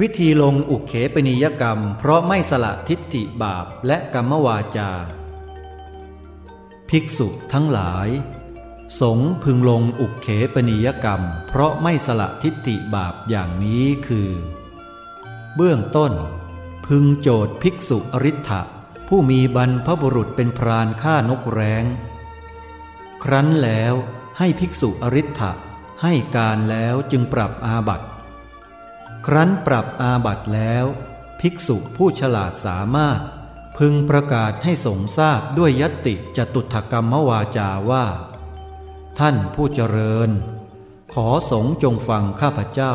วิธีลงอุเขปนิยกรรม เพราะไม่สละทิฏฐิบาปและกรรมวาจา ภิกษุทั้งหลาย สงพึงลงอุเขปนิยกรรม เพราะไม่สละทิฏฐิบาปอย่างนี้คือ เบื้องต้น พึงโจทย์ภิกษุอริ t ะผู้มีบรรพบุรุษเป็นพรานฆ่านกแร้ง ครั้นแล้วให้ภิกษุอริ t ะให้การแล้วจึงปรับอาบัติ ครั้นปรับอาบัตแล้ว ภิกษุผู้ฉลาดสามารถ พึงประกาศให้สงทราบด้วยยติจตุถกรรมวาจาว่า ท่านผู้เจริญ ขอสงจงฟังข้าพเจ้า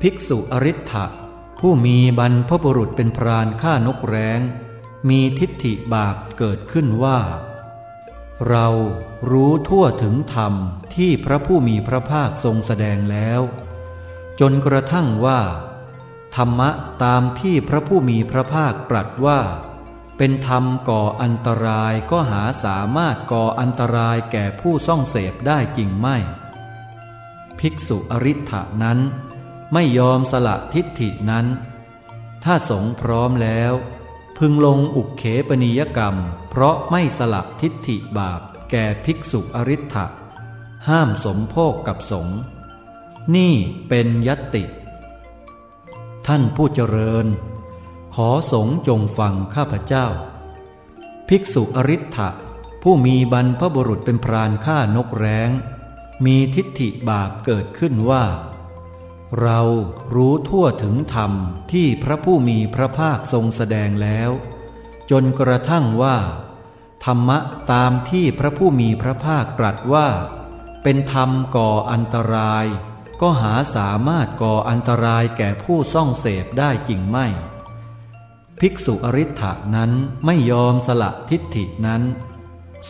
ภิกษุอริ t ะผู้มีบรรพบุรุษเป็นพรานฆ่านกแร้ง มีทิฏฐิบาปเกิดขึ้นว่า เรารู้ทั่วถึงธรรมที่พระผู้มีพระภาคทรงแสดงแล้ว จนกระทั่งว่า ธรรมะตามที่พระผู้มีพระภาคตรัสว่า เป็นธรรมก่ออันตรายก็หาสามารถก่ออันตรายแก่ผู้ซ่องเสพได้จริงไม่ ภิกษุอริ t ะนั้น ไม่ยอมสละทิฏฐินั้น ถ้าสงพร้อมแล้ว พึงลงอุกเขปนิยกรรม เพราะไม่สละทิฏฐิบาปแก่ภิกษุอริ t ะห้ามสมโภคกับสงฆ์ นี่เป็นยติ ท่านผู้เจริญ ขอสงจงฟังข้าพเจ้า ภิกษุอริ t ะผู้มีบรรพบุรุษเป็นพรานฆ่านกแร้ง มีทิฏฐิบาปเกิดขึ้นว่า เรารู้ทั่วถึงธรรมที่พระผู้มีพระภาคทรงแสดงแล้ว จนกระทั่งว่า ธรรมะตามที่พระผู้มีพระภาคตรัสว่า เป็นธรรมก่ออันตราย ก็หาสามารถก่ออันตรายแก่ผู้ซ่องเสพได้จริงไม่ ภิกษุอริ t ะนั้นไม่ยอมสละทิฏฐินั้น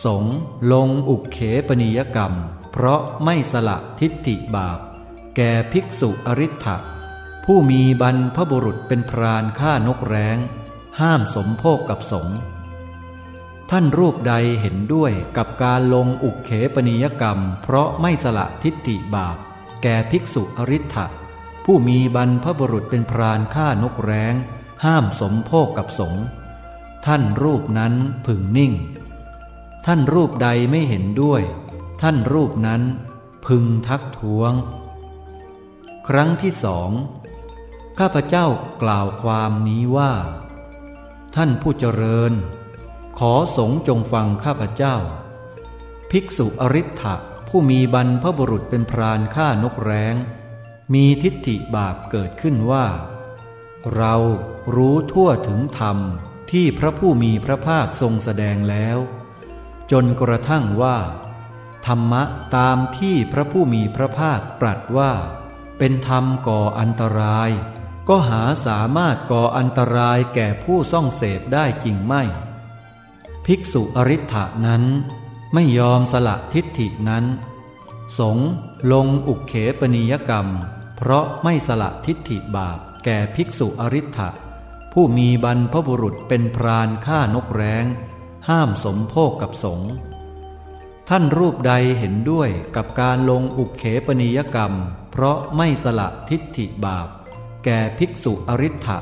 สงลงอุกเขปนิยกรรม เพราะไม่สละทิฏฐิบาป แก่ภิกษุอริ t ะผู้มีบรรพบุรุษเป็นพรานฆ่านกแร้ง ห้ามสมโภคกับสงท่านรูปใดเห็นด้วยกับการลงอุกเขปนิยกรรม เพราะไม่สละทิฏฐิบาป แก่ภิกษุอริ t ะผู้มีบรรพบุรุษเป็นพรานฆ่านกแร้ง ห้ามสมโภคกับสงท่านรูปนั้นพึงนิ่ง ท่านรูปใดไม่เห็นด้วย ท่านรูปนั้นพึงทักท้วง ครั้งที่สองข้าพเจ้ากล่าวความนี้ว่า ท่านผู้เจริญ ขอสงจงฟังข้าพเจ้า ภิกษุอริ t ะ ผู้มีบรรพบุรุษเป็นพรานฆ่านกแร้ง มีทิฏฐิบาปเกิดขึ้นว่า เรารู้ทั่วถึงธรรมที่พระผู้มีพระภาคทรงแสดงแล้ว จนกระทั่งว่า ธรรมะตามที่พระผู้มีพระภาคตรัสว่า เป็นธรรมก่ออันตราย ก็หาสามารถก่ออันตรายแก่ผู้ซ่องเสพได้จริงไม่ ภิกษุอริ t ะนั้น ไม่ยอมสละทิฏฐินั้น สงลงอุกเขปนิยกรรม เพราะไม่สละทิฏฐิบาป แก่ภิกษุอริ t ะผู้มีบรรพบุรุษเป็นพรานฆ่านกแร้ง ห้ามสมโภคกับสงท่านรูปใดเห็นด้วยกับการลงอุกเขปนิยกรรม เพราะไม่สละทิฏฐิบาป แก่ภิกษุอริ t ะ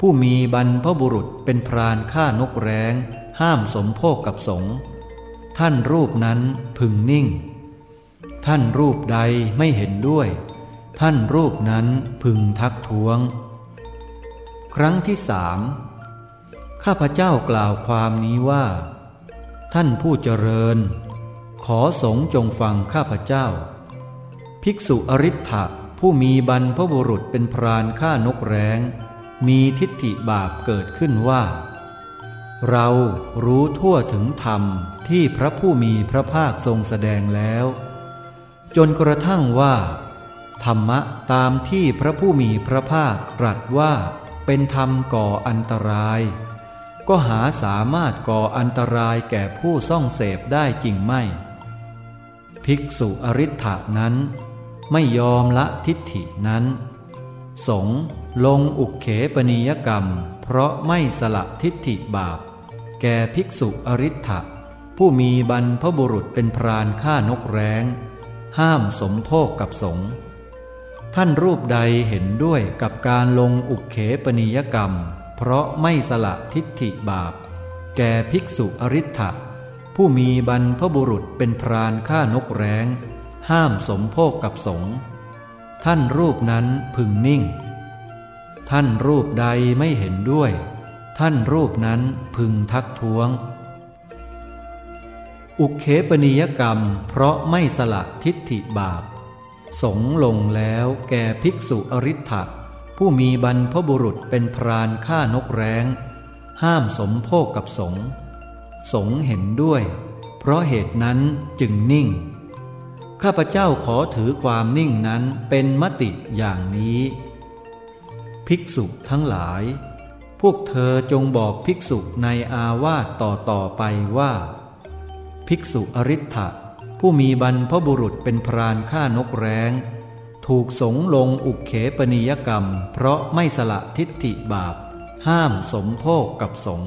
ผู้มีบรรพบุรุษเป็นพรานฆ่านกแร้ง ห้ามสมโภคกับสงฆ์ ท่านรูปนั้นพึงนิ่ง ท่านรูปใดไม่เห็นด้วย ท่านรูปนั้นพึงทักท้วง ครั้งที่สามข้าพเจ้ากล่าวความนี้ว่า ท่านผู้เจริญ ขอสงจงฟังข้าพเจ้า ภิกษุอริ t ะผู้มีบรรพบุรุษเป็นพรานฆ่านกแร้ง มีทิฏฐิบาปเกิดขึ้นว่า เรารู้ทั่วถึงธรรมที่พระผู้มีพระภาคทรงแสดงแล้ว จนกระทั่งว่า ธรรมะตามที่พระผู้มีพระภาคตรัสว่าเป็นธรรมก่ออันตราย ก็หาสามารถก่ออันตรายแก่ผู้ซ่องเสพได้จริงไม่ ภิกษุอริ t ะนั้น ไม่ยอมละทิฏฐินั้น สงลงอุกเขปนิยกรรม เพราะไม่สละทิฏฐิบาป แก่ภิกษุอริ t ะผู้มีบรรพบุรุษเป็นพรานฆ่านกแร้ง ห้ามสมโภคกับสงท่านรูปใดเห็นด้วยกับการลงอุกเขปนิยกรรม เพราะไม่สละทิฏฐิบาป แก่ภิกษุอริ t ะผู้มีบรรพบุรุษเป็นพรานฆ่านกแร้ง ห้ามสมโภคกับสงฆ์ ท่านรูปนั้นพึงนิ่ง ท่านรูปใดไม่เห็นด้วย ท่านรูปนั้นพึงทักท้วง อุเคปนิยกรรมเพราะไม่สละทิฏฐิบาป สงลงแล้วแก่ภิกษุอริ t ะผู้มีบรรพบุรุษเป็นพรานฆ่านกแร้ง ห้ามสมโภคกับสง สงเห็นด้วย เพราะเหตุนั้นจึงนิ่ง ข้าพเจ้าขอถือความนิ่งนั้นเป็นมติอย่างนี้ ภิกษุทั้งหลาย พวกเธอจงบอกภิกษุในอาวาสต่อต่อไปว่า ภิกษุอริ t ะผู้มีบรรพบุรุษเป็นพรานฆ่านกแร้ง ถูกสงลงอุกเขปนิยกรรม เพราะไม่สละทิฏฐิบาป ห้ามสมโภคกับสง